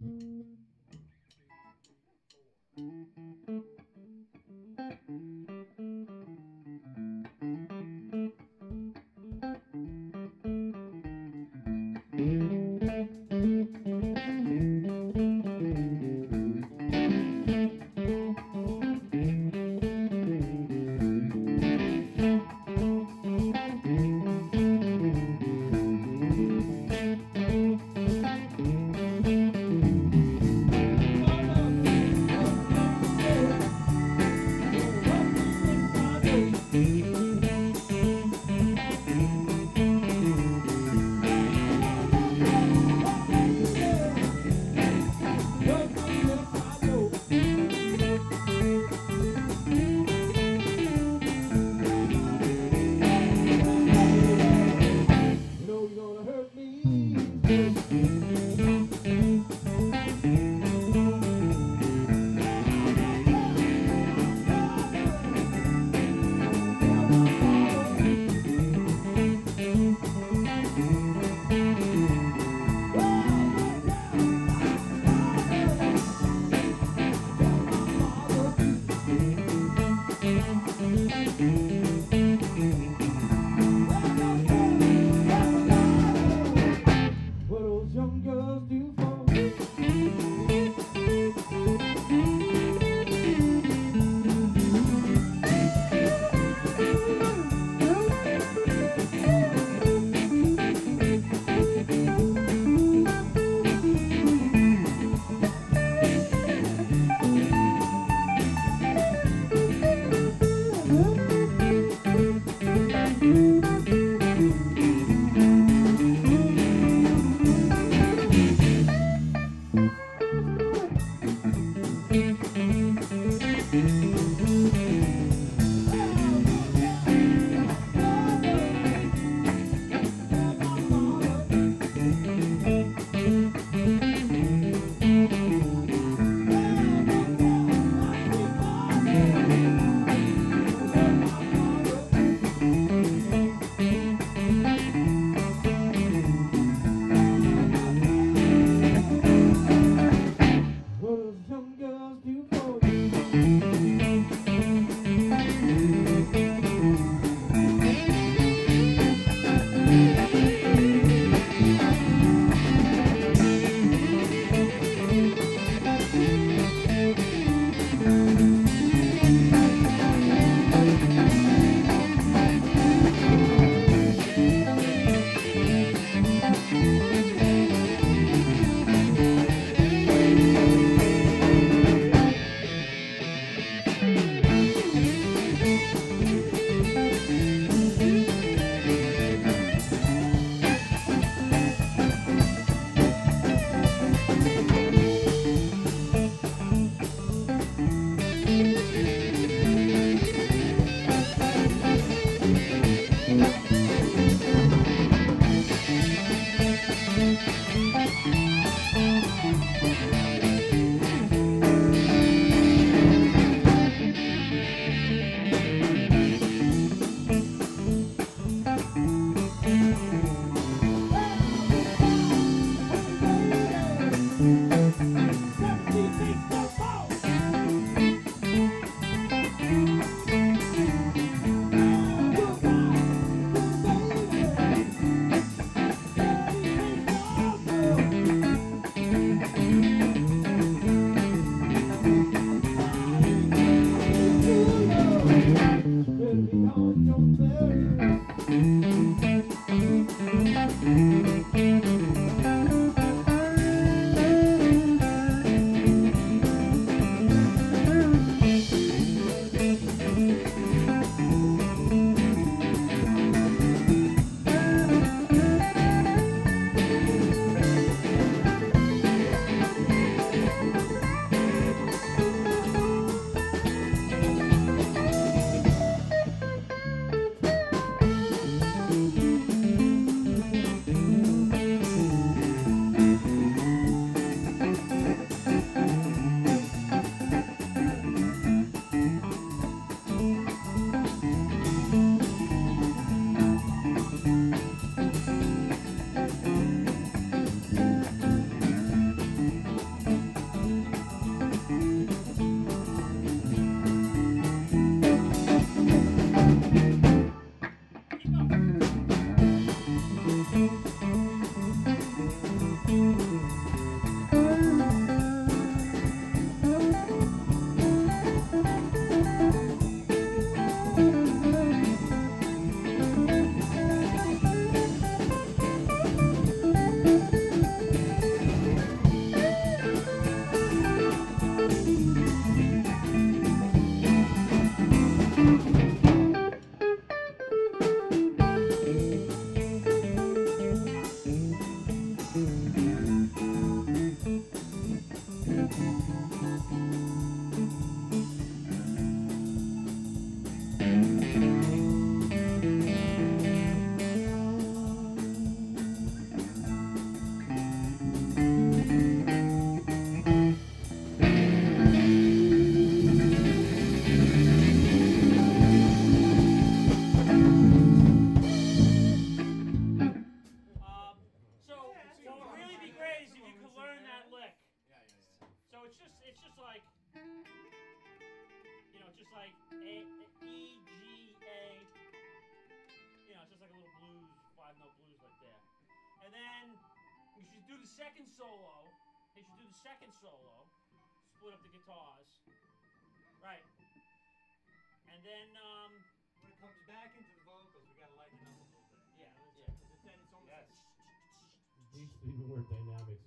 Thank Thank you. just like A, E, G, A. You know, it's just like a little blues, five note blues like that. And then you should do the second solo. You should do the second solo. Split up the guitars. Right. And then, um. When it comes back into the vocals, we gotta lighten up a little bit. Yeah, yeah. Then it's almost yes. like. These even more dynamics